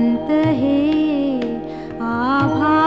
अनंत है आभा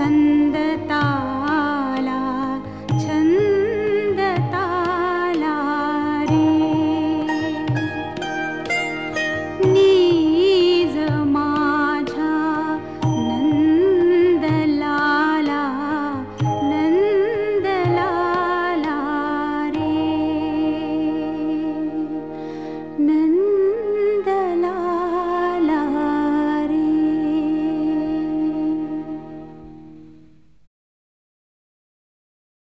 And.